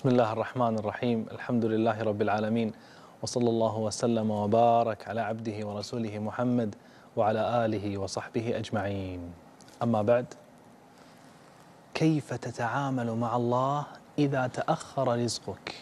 بسم الله الرحمن الرحيم الحمد لله رب العالمين وصلى الله وسلم وبارك على عبده ورسوله محمد وعلى اله وصحبه اجمعين اما بعد كيف تتعامل مع الله اذا تاخر رزقك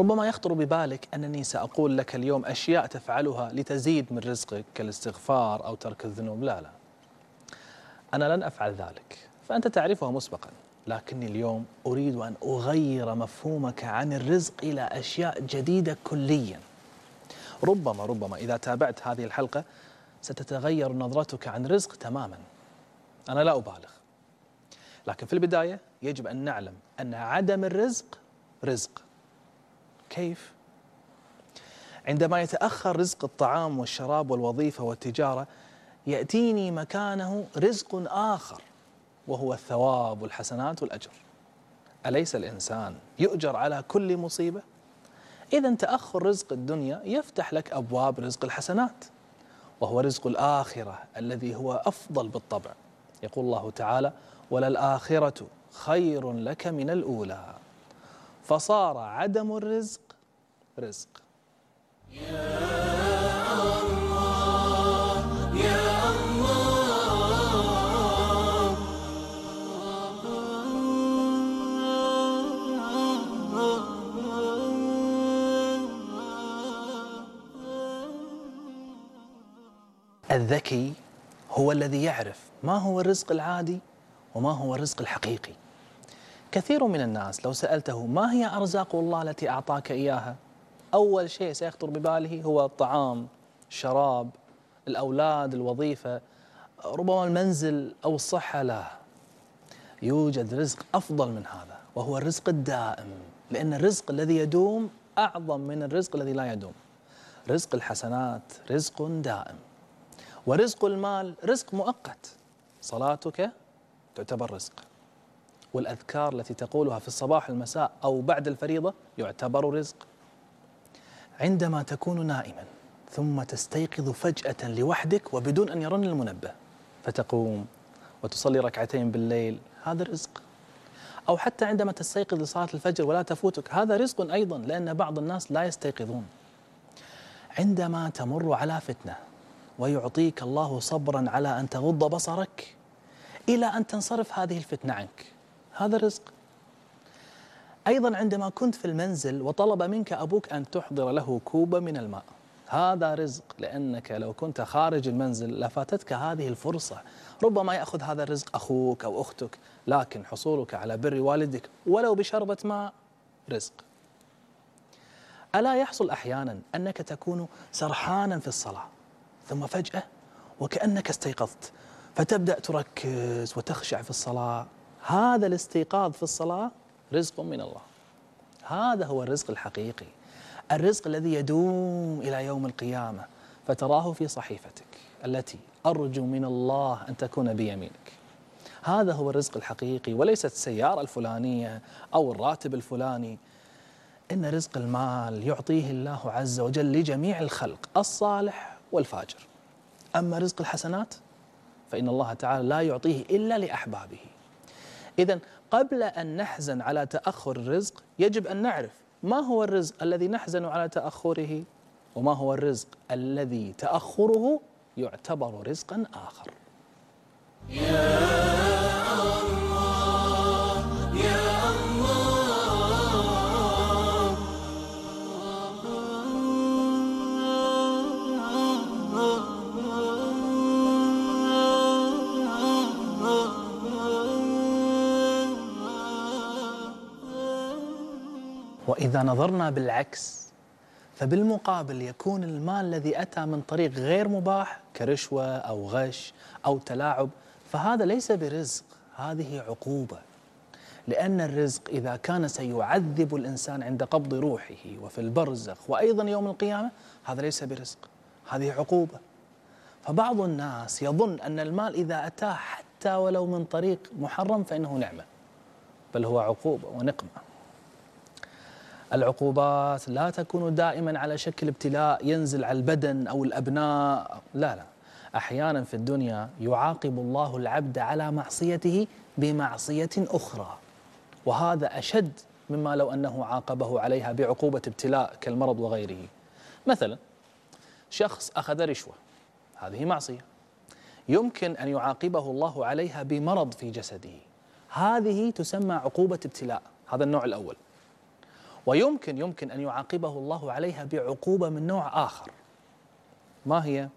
ربما يخطر ببالك انني ساقول لك اليوم اشياء تفعلها لتزيد من رزقك كالاستغفار أو ترك الذنوب لا لا أنا لن افعل ذلك فانت تعرفها مسبقا لكني اليوم أريد أن أغير مفهومك عن الرزق إلى أشياء جديدة كليا. ربما ربما إذا تابعت هذه الحلقة ستتغير نظرتك عن الرزق تماما. أنا لا أبالغ. لكن في البداية يجب أن نعلم أن عدم الرزق رزق. كيف؟ عندما يتأخر رزق الطعام والشراب والوظيفة والتجارة يأتيني مكانه رزق آخر. وهو الثواب والحسنات والأجر. أليس الإنسان يؤجر على كل مصيبة؟ إذا تأخر رزق الدنيا يفتح لك أبواب رزق الحسنات وهو رزق الآخرة الذي هو أفضل بالطبع. يقول الله تعالى: وللآخرة خير لك من الأولى. فصار عدم الرزق رزق. الذكي هو الذي يعرف ما هو الرزق العادي وما هو الرزق الحقيقي. كثير من الناس لو سألته ما هي أرزاق الله التي أعطاك إياها؟ أول شيء سيخطر بباله هو الطعام، الشراب، الأولاد، الوظيفة، ربما المنزل أو الصحة لا. يوجد رزق أفضل من هذا وهو الرزق الدائم، لأن الرزق الذي يدوم أعظم من الرزق الذي لا يدوم. رزق الحسنات رزق دائم. ورزق المال رزق مؤقت. صلاتك تعتبر رزق. والأذكار التي تقولها في الصباح المساء أو بعد الفريضة يعتبر رزق. عندما تكون نائما ثم تستيقظ فجأة لوحدك وبدون أن يرن المنبه فتقوم وتصلي ركعتين بالليل هذا رزق. أو حتى عندما تستيقظ لصلاة الفجر ولا تفوتك هذا رزق أيضا لأن بعض الناس لا يستيقظون. عندما تمر على فتنة ويعطيك الله صبرا على أن تغض بصرك إلى أن تنصرف هذه الفتنة عنك. هذا رزق أيضا عندما كنت في المنزل وطلب منك أبوك أن تحضر له كوبا من الماء. هذا رزق لأنك لو كنت خارج المنزل لفاتتك هذه الفرصة. ربما يأخذ هذا الرزق أخوك أو أختك لكن حصولك على بر والدك ولو بشربة ماء رزق. ألا يحصل أحيانا أنك تكون سرحانا في الصلاة؟ ثم فجأة وكأنك استيقظت فتبدأ تركز وتخشع في الصلاة. هذا الاستيقاظ في الصلاة رزق من الله. هذا هو الرزق الحقيقي الرزق الذي يدوم إلى يوم القيامة فتراه في صحيفتك التي أرجو من الله أن تكون بيمينك. هذا هو الرزق الحقيقي وليست السيارة الفلانية أو الراتب الفلاني. إن رزق المال يعطيه الله عز وجل لجميع الخلق الصالح والفاجر. أما رزق الحسنات فإن الله تعالى لا يعطيه إلا لأحبابه. إذا قبل أن نحزن على تأخر الرزق يجب أن نعرف ما هو الرزق الذي نحزن على تأخره وما هو الرزق الذي تأخره يعتبر رزقا آخر. وإذا نظرنا بالعكس فبالمقابل يكون المال الذي أتى من طريق غير مباح كرشوة أو غش أو تلاعب فهذا ليس برزق هذه عقوبة. لأن الرزق إذا كان سيعذب الإنسان عند قبض روحه وفي البرزخ وأيضا يوم القيامة هذا ليس برزق هذه عقوبة. فبعض الناس يظن أن المال إذا أتاه حتى ولو من طريق محرم فإنه نعمة بل هو عقوبة ونقمة. العقوبات لا تكون دائما على شكل ابتلاء ينزل على البدن أو الأبناء. لا لا. أحيانا في الدنيا يعاقب الله العبد على معصيته بمعصية أخرى. وهذا أشد مما لو أنه عاقبه عليها بعقوبة ابتلاء كالمرض وغيره. مثلا شخص أخذ رشوة. هذه معصية. يمكن أن يعاقبه الله عليها بمرض في جسده. هذه تسمى عقوبة ابتلاء. هذا النوع الأول. ويمكن يمكن أن يعاقبه الله عليها بعقوبة من نوع آخر. ما هي؟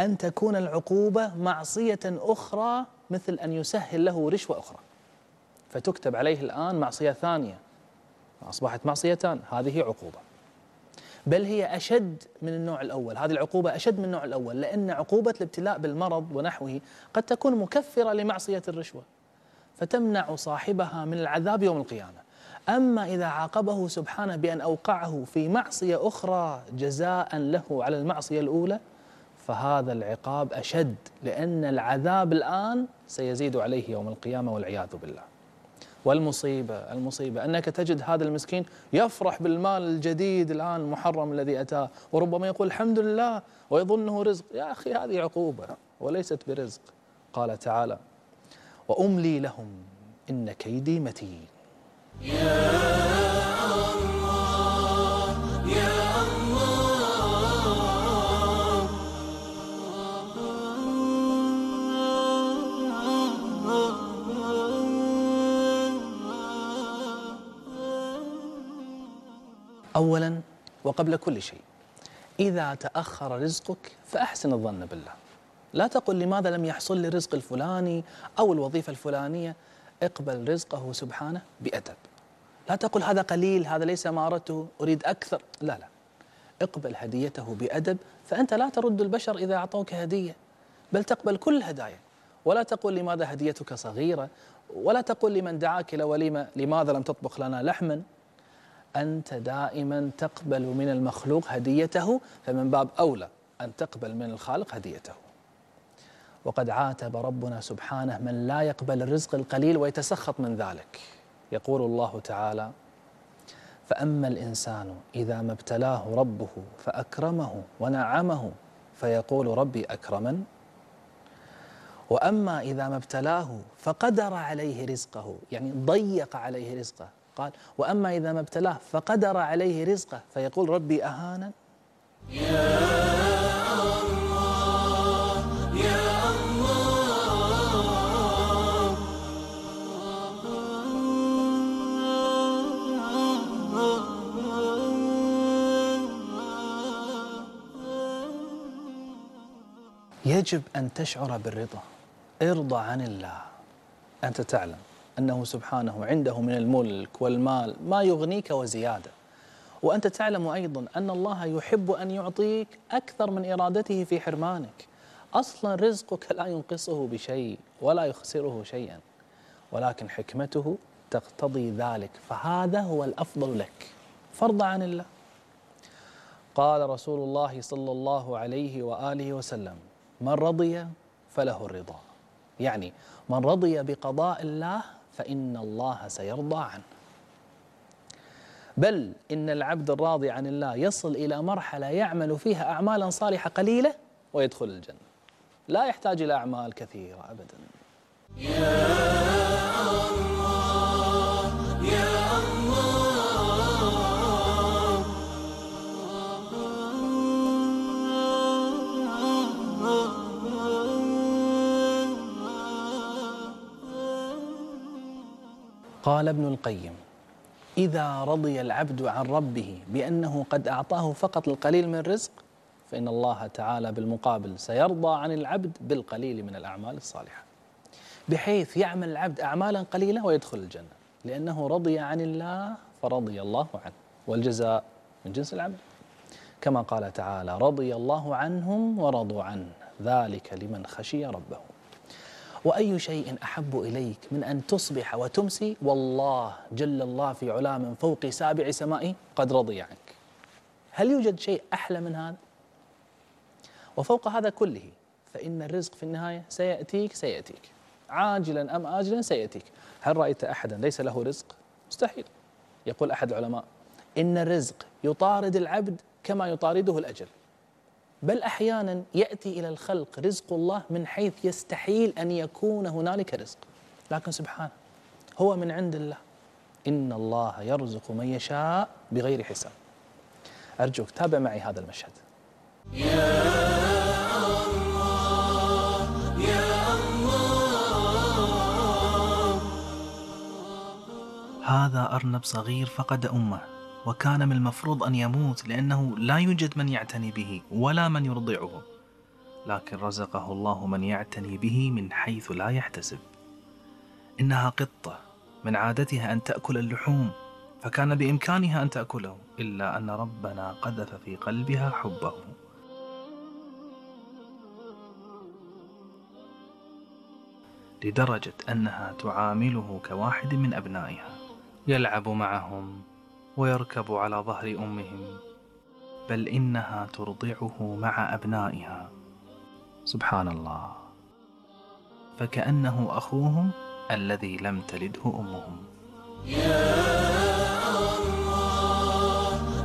أن تكون العقوبة معصية أخرى مثل أن يسهل له رشوة أخرى. فتكتب عليه الآن معصية ثانية. أصبحت معصيتان. هذه عقوبة. بل هي أشد من النوع الأول. هذه العقوبة أشد من النوع الأول لأن عقوبة الابتلاء بالمرض ونحوه قد تكون مكفرة لمعصية الرشوة فتمنع صاحبها من العذاب يوم القيامة. أما إذا عاقبه سبحانه بأن أوقعه في معصية أخرى جزاء له على المعصية الأولى فهذا العقاب أشد لأن العذاب الآن سيزيد عليه يوم القيامة والعياذ بالله. والمصيبة المصيبة أنك تجد هذا المسكين يفرح بالمال الجديد الآن المحرم الذي أتاه وربما يقول الحمد لله ويظنه رزق. يا أخي هذه عقوبة وليست برزق. قال تعالى وأملي لهم إن كيدي متين. اولا وقبل كل شيء إذا تأخر رزقك فأحسن الظن بالله. لا تقل لماذا لم يحصل لي الرزق الفلاني أو الوظيفة الفلانية اقبل رزقه سبحانه بأدب. لا تقل هذا قليل هذا ليس ما أردته أريد أكثر. لا لا. اقبل هديته بأدب فأنت لا ترد البشر إذا أعطوك هدية. بل تقبل كل الهدايا ولا تقول لماذا هديتك صغيرة ولا تقول لمن دعاك إلى وليمة لماذا لم تطبخ لنا لحما. أنت دائما تقبل من المخلوق هديته فمن باب أولى أن تقبل من الخالق هديته. وقد عاتب ربنا سبحانه من لا يقبل الرزق القليل ويتسخط من ذلك. يقول الله تعالى فأما الإنسان إذا ما ابتلاه ربه فأكرمه ونعمه فيقول ربي أكرمن. وأما إذا ما ابتلاه فقدر عليه رزقه يعني ضيق عليه رزقه. قال وأما إذا ما ابتلاه فقدر عليه رزقه فيقول ربي أهانا يجب أن تشعر بالرضا. ارضى عن الله. أنت تعلم أنه سبحانه عنده من الملك والمال ما يغنيك وزيادة. وأنت تعلم أيضا أن الله يحب أن يعطيك أكثر من إرادته في حرمانك. أصلا رزقك لا ينقصه بشيء ولا يخسره شيئا. ولكن حكمته تقتضي ذلك. فهذا هو الأفضل لك. فارضى عن الله. قال رسول الله صلى الله عليه وآله وسلم من رضي فله الرضا. يعني من رضي بقضاء الله فإن الله سيرضى عنه. بل إن العبد الراضي عن الله يصل إلى مرحلة يعمل فيها أعمالا صالحة قليلة ويدخل الجنة. لا يحتاج إلى أعمال كثيرة أبدا. قال ابن القيم إذا رضي العبد عن ربه بأنه قد أعطاه فقط القليل من الرزق فإن الله تعالى بالمقابل سيرضى عن العبد بالقليل من الأعمال الصالحة. بحيث يعمل العبد أعمالا قليلة ويدخل الجنة لأنه رضي عن الله فرضي الله عنه والجزاء من جنس العمل. كما قال تعالى رضي الله عنهم ورضوا عنه ذلك لمن خشي ربه. وأي شيء أحب إليك من أن تصبح وتمسي والله جل الله في علا من فوق سابع سمائه قد رضي عنك. هل يوجد شيء أحلى من هذا؟ وفوق هذا كله فإن الرزق في النهاية سيأتيك سيأتيك. عاجلا أم آجلا سيأتيك. هل رأيت أحدا ليس له رزق؟ مستحيل. يقول أحد العلماء إن الرزق يطارد العبد كما يطارده الأجل. بل أحيانا يأتي إلى الخلق رزق الله من حيث يستحيل أن يكون هنالك رزق. لكن سبحانه هو من عند الله. إن الله يرزق من يشاء بغير حساب. أرجوك تابع معي هذا المشهد. يا هذا أرنب صغير فقد أمه. وكان من المفروض أن يموت لأنه لا يوجد من يعتني به ولا من يرضعه. لكن رزقه الله من يعتني به من حيث لا يحتسب. إنها قطة من عادتها أن تأكل اللحوم فكان بإمكانها أن تأكله إلا أن ربنا قذف في قلبها حبه. لدرجة أنها تعامله كواحد من أبنائها. يلعب معهم. ويركب على ظهر أمهم بل إنها ترضعه مع أبنائها. سبحان الله فكأنه اخوهم الذي لم تلده أمهم. يا الله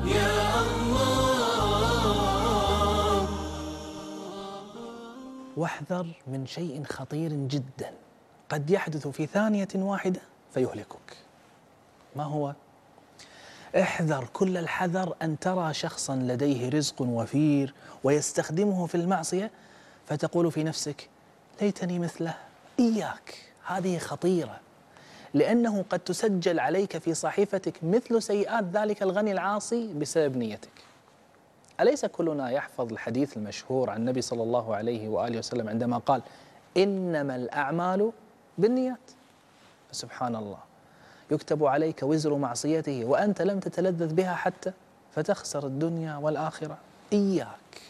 يا الله واحذر من شيء خطير جدا. قد يحدث في ثانية واحدة فيهلكك. ما هو؟ احذر كل الحذر أن ترى شخصا لديه رزق وفير ويستخدمه في المعصية. فتقول في نفسك ليتني مثله إياك هذه خطيرة. لأنه قد تسجل عليك في صحيفتك مثل سيئات ذلك الغني العاصي بسبب نيتك. أليس كلنا يحفظ الحديث المشهور عن النبي صلى الله عليه وآله وسلم عندما قال إنما الأعمال بالنيات؟ سبحان الله. يكتب عليك وزر معصيته وأنت لم تتلذذ بها حتى فتخسر الدنيا والآخرة. إياك.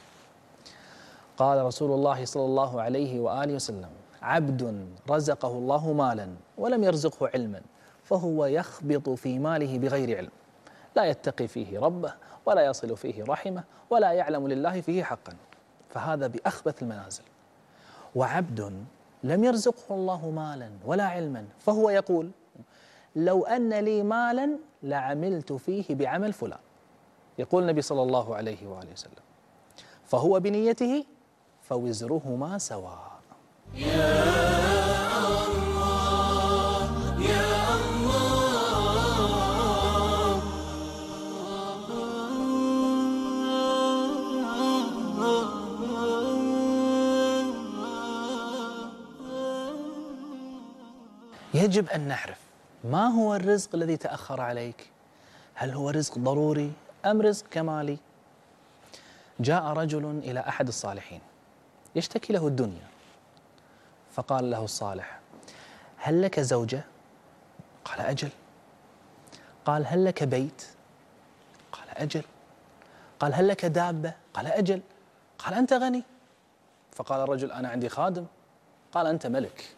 قال رسول الله صلى الله عليه وآله وسلم عبد رزقه الله مالا ولم يرزقه علما فهو يخبط في ماله بغير علم. لا يتقي فيه ربه ولا يصل فيه رحمه ولا يعلم لله فيه حقا. فهذا بأخبث المنازل. وعبد لم يرزقه الله مالا ولا علما فهو يقول لو أن لي مالا لعملت فيه بعمل فلان. يقول النبي صلى الله عليه وآله وسلم. فهو بنيته فوزرهما سواء. يا يجب أن نعرف ما هو الرزق الذي تأخر عليك؟ هل هو رزق ضروري أم رزق كمالي؟ جاء رجل إلى أحد الصالحين يشتكي له الدنيا فقال له الصالح هل لك زوجة؟ قال أجل. قال هل لك بيت؟ قال أجل. قال هل لك دابة؟ قال أجل. قال أنت غني. فقال الرجل أنا عندي خادم. قال أنت ملك.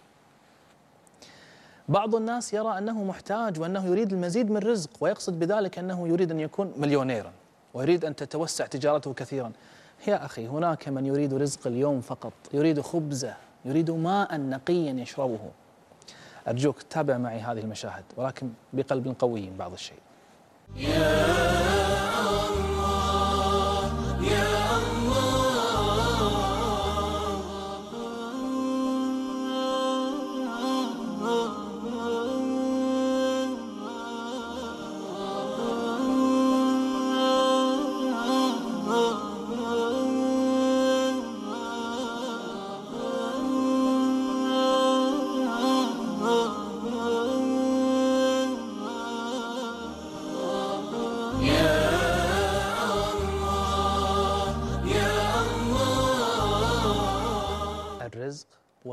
بعض الناس يرى أنه محتاج وأنه يريد المزيد من رزق ويقصد بذلك أنه يريد أن يكون مليونيرا ويريد أن تتوسع تجارته كثيرا. يا أخي هناك من يريد رزق اليوم فقط يريد خبزة يريد ماء نقيا يشربه. أرجوك تابع معي هذه المشاهد ولكن بقلب قوي بعض الشيء.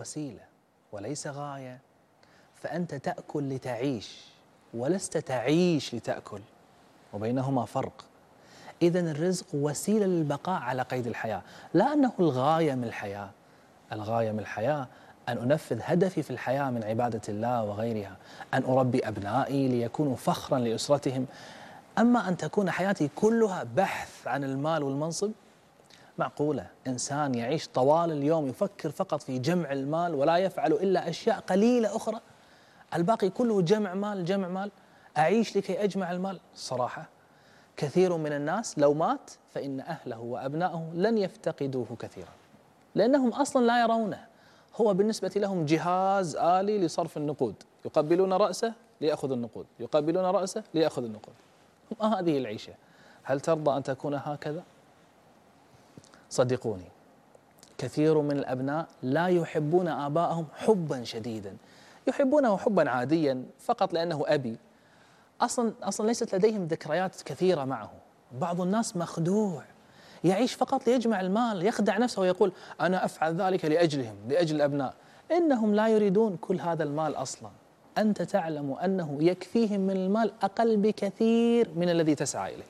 وسيلة وليس غاية. فأنت تأكل لتعيش ولست تعيش لتأكل وبينهما فرق. اذا الرزق وسيلة للبقاء على قيد الحياة. لا أنه الغاية من الحياة. الغاية من الحياة أن أنفذ هدفي في الحياة من عبادة الله وغيرها. أن أربي أبنائي ليكونوا فخرا لأسرتهم. أما أن تكون حياتي كلها بحث عن المال والمنصب معقولة إنسان يعيش طوال اليوم يفكر فقط في جمع المال ولا يفعل إلا أشياء قليلة أخرى. الباقي كله جمع مال جمع مال. أعيش لكي أجمع المال. صراحة كثير من الناس لو مات فإن أهله وأبنائه لن يفتقدوه كثيرا لأنهم أصلا لا يرونه. هو بالنسبة لهم جهاز آلي لصرف النقود. يقبلون رأسه ليأخذ النقود. يقبلون رأسه ليأخذ النقود. ما هذه العيشة؟ هل ترضى أن تكون هكذا؟ صدقوني كثير من الأبناء لا يحبون آباءهم حبا شديدا. يحبونه حبا عاديا فقط لأنه أبي. أصلا أصلا ليست لديهم ذكريات كثيرة معه. بعض الناس مخدوع. يعيش فقط ليجمع المال يخدع نفسه ويقول أنا أفعل ذلك لأجلهم لأجل الأبناء. إنهم لا يريدون كل هذا المال أصلا. أنت تعلم أنه يكفيهم من المال أقل بكثير من الذي تسعى إليه.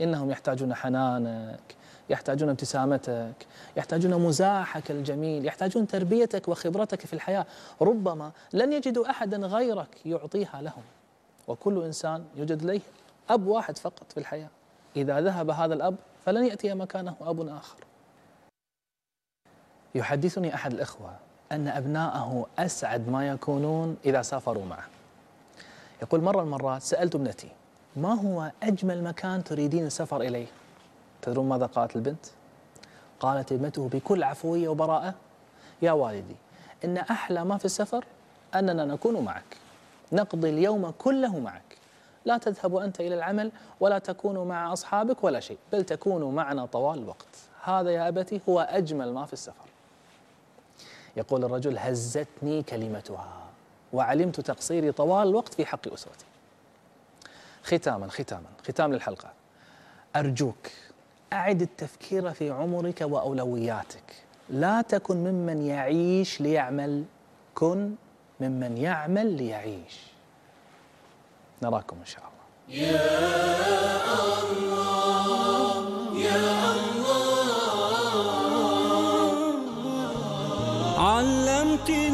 إنهم يحتاجون حنانك يحتاجون ابتسامتك يحتاجون مزاحك الجميل يحتاجون تربيتك وخبرتك في الحياة. ربما لن يجدوا أحدا غيرك يعطيها لهم. وكل إنسان يوجد لديه أب واحد فقط في الحياة. إذا ذهب هذا الأب فلن يأتي مكانه أب آخر. يحدثني أحد الإخوة أن أبناءه أسعد ما يكونون إذا سافروا معه. يقول مرة المرات سألت ابنتي ما هو أجمل مكان تريدين السفر إليه؟ تدرون ماذا قالت البنت؟ قالت ابنته بكل عفوية وبراءة يا والدي إن أحلى ما في السفر أننا نكون معك نقضي اليوم كله معك. لا تذهب أنت إلى العمل ولا تكون مع أصحابك ولا شيء بل تكون معنا طوال الوقت. هذا يا أبتي هو أجمل ما في السفر. يقول الرجل هزتني كلمتها وعلمت تقصيري طوال الوقت في حق أسرتي. ختاما ختاما ختام للحلقة. أرجوك أعد التفكير في عمرك وأولوياتك. لا تكن ممن يعيش ليعمل كن ممن يعمل ليعيش. نراكم إن شاء الله. يا الله يا الله علمتني